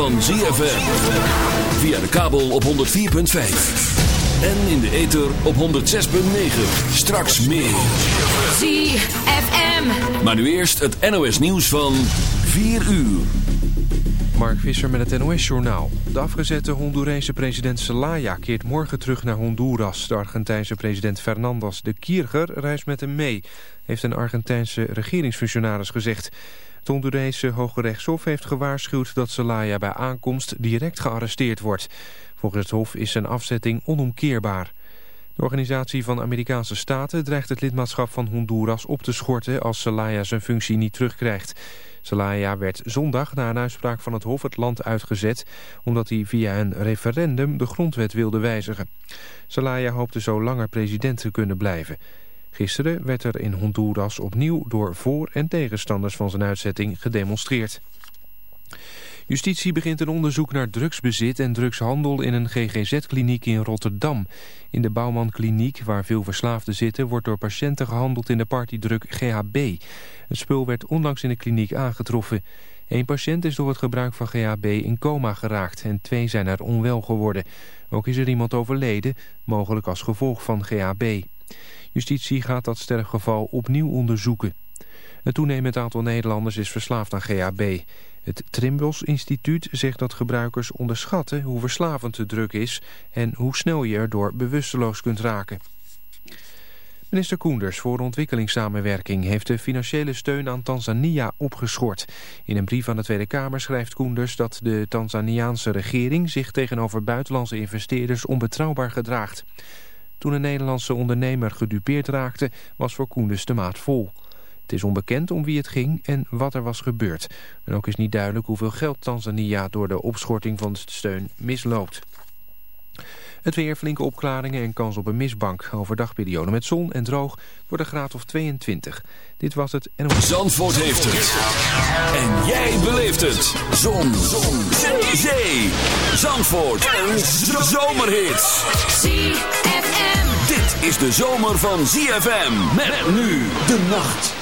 van ZFM. Via de kabel op 104.5. En in de ether op 106.9. Straks meer. ZFM. Maar nu eerst het NOS nieuws van 4 uur. Mark Visser met het NOS-journaal. De afgezette Hondurese president Zelaya keert morgen terug naar Honduras. De Argentijnse president Fernandez de Kierger reist met hem mee... heeft een Argentijnse regeringsfunctionaris gezegd. Het Hondurese Hoge Rechtshof heeft gewaarschuwd dat Zelaya bij aankomst direct gearresteerd wordt. Volgens het hof is zijn afzetting onomkeerbaar. De Organisatie van Amerikaanse Staten dreigt het lidmaatschap van Honduras op te schorten als Zelaya zijn functie niet terugkrijgt. Zelaya werd zondag na een uitspraak van het Hof het land uitgezet... omdat hij via een referendum de grondwet wilde wijzigen. Zelaya hoopte zo langer president te kunnen blijven. Gisteren werd er in Honduras opnieuw door voor- en tegenstanders van zijn uitzetting gedemonstreerd. Justitie begint een onderzoek naar drugsbezit en drugshandel in een GGZ-kliniek in Rotterdam. In de Bouwman-kliniek, waar veel verslaafden zitten, wordt door patiënten gehandeld in de partydruk GHB. Het spul werd onlangs in de kliniek aangetroffen. Eén patiënt is door het gebruik van GHB in coma geraakt en twee zijn er onwel geworden. Ook is er iemand overleden, mogelijk als gevolg van GHB. Justitie gaat dat sterfgeval opnieuw onderzoeken. Een toenemend aantal Nederlanders is verslaafd aan GHB. Het Trimbos Instituut zegt dat gebruikers onderschatten hoe verslavend de druk is... en hoe snel je erdoor bewusteloos kunt raken. Minister Koenders voor ontwikkelingssamenwerking heeft de financiële steun aan Tanzania opgeschort. In een brief aan de Tweede Kamer schrijft Koenders dat de Tanzaniaanse regering zich tegenover buitenlandse investeerders onbetrouwbaar gedraagt. Toen een Nederlandse ondernemer gedupeerd raakte was voor Koenders de maat vol. Het is onbekend om wie het ging en wat er was gebeurd. En ook is niet duidelijk hoeveel geld Tanzania door de opschorting van de steun misloopt. Het weer, flinke opklaringen en kans op een mistbank. Overdagperiode met zon en droog wordt een graad of 22. Dit was het en... Zandvoort heeft het. En jij beleeft het. Zon. zon. Zee. Zandvoort. Een zomerhit. ZFM. Dit is de zomer van ZFM. Met nu de nacht.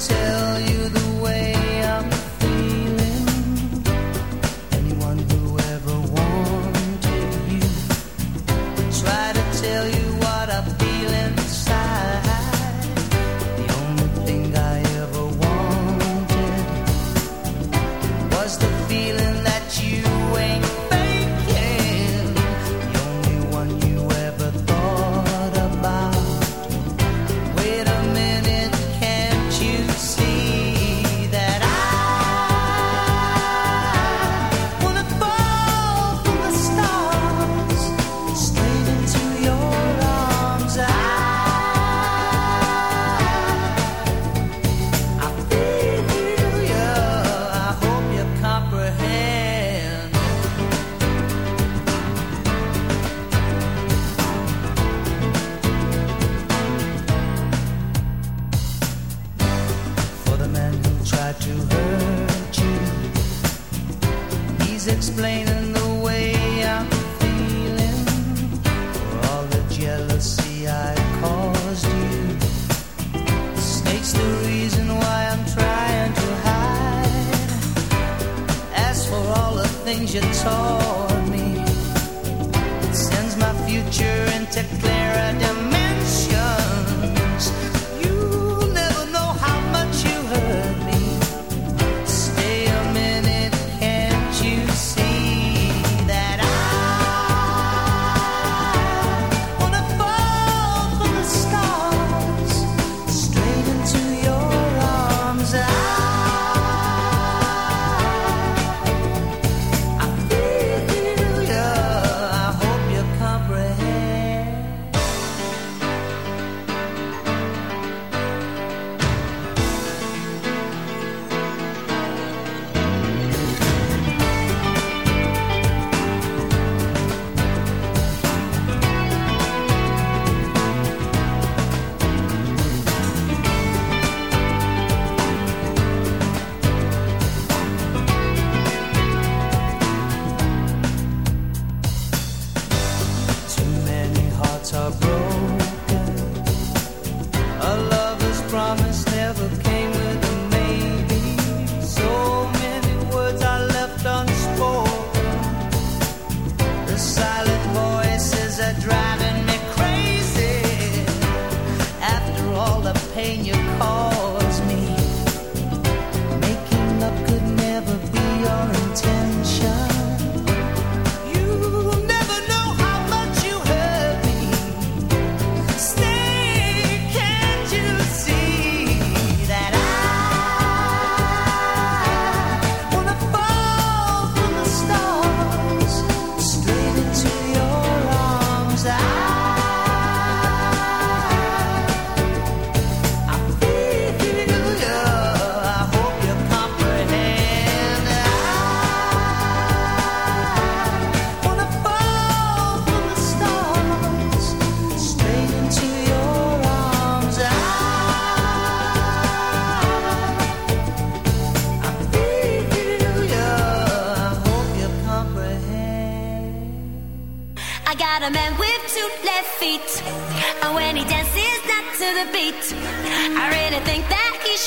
tell you the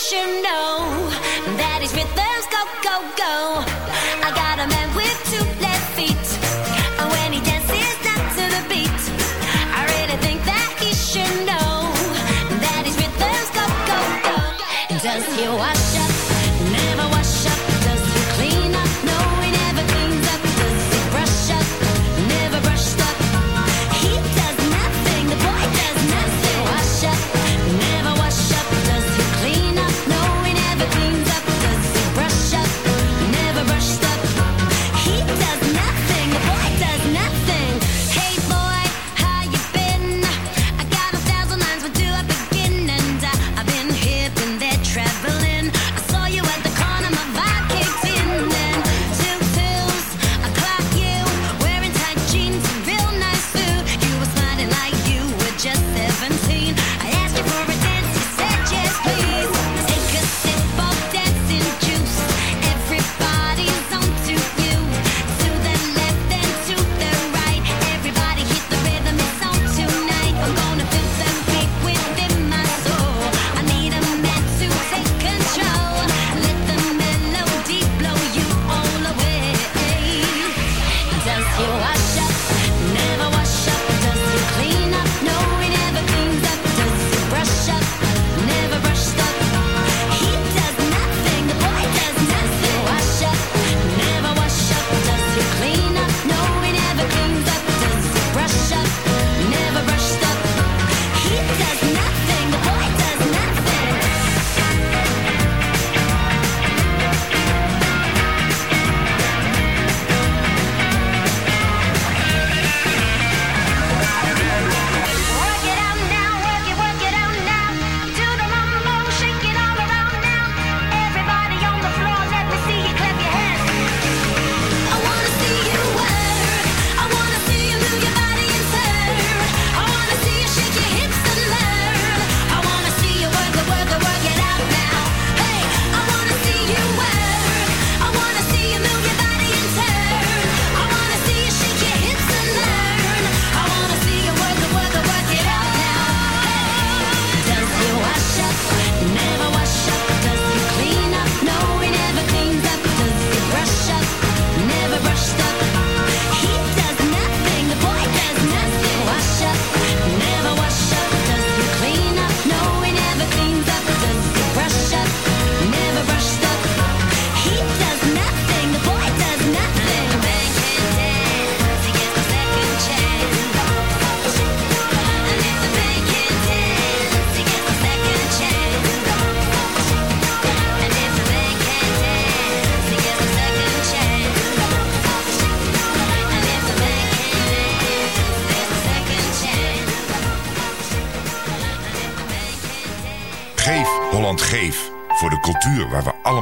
should know that his rhythms go, go, go.